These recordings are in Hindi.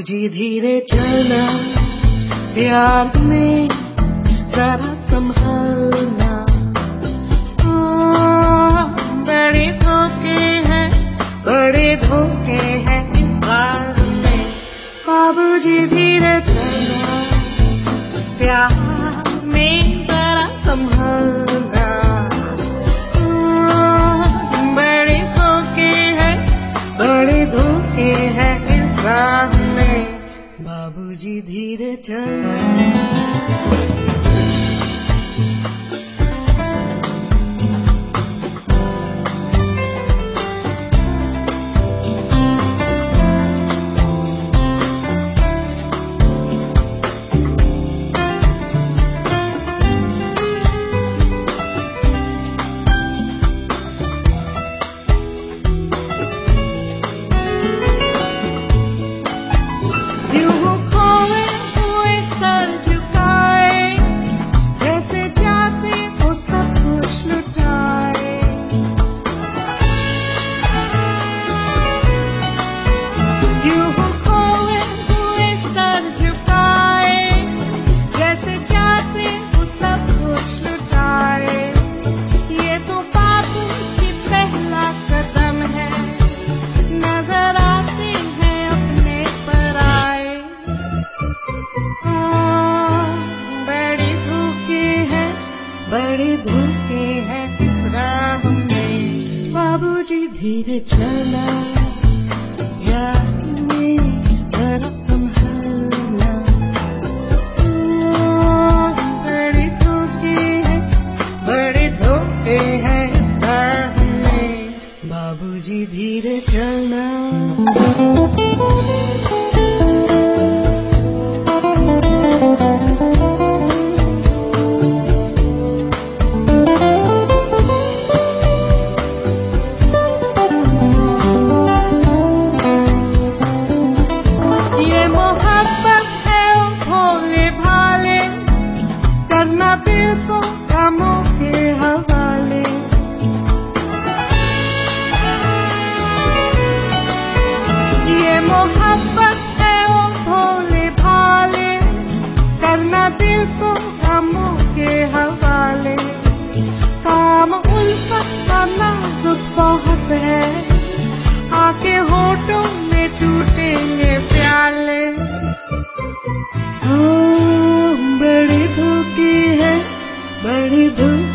तुझी धीरे चला प्यार में सारा संभाल। बाबूजी धीरे चल। बड़े भूखे हैं राह में बाबूजी धीरे चला।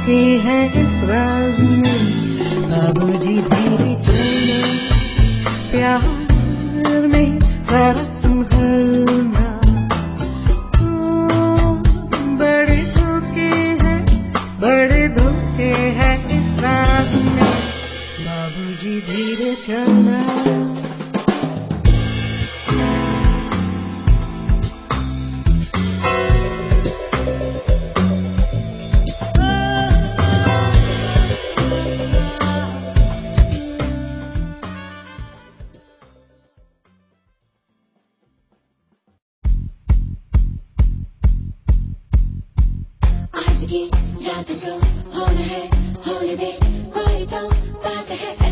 कैसे है इस बाबू जी धीरे चलो प्यार बड़े धोखे हैं, बड़े धोखे हैं इस बाबू जी धीरे चलना। ज़िंदगी रात जो होना है होने दे कोई तो बात है।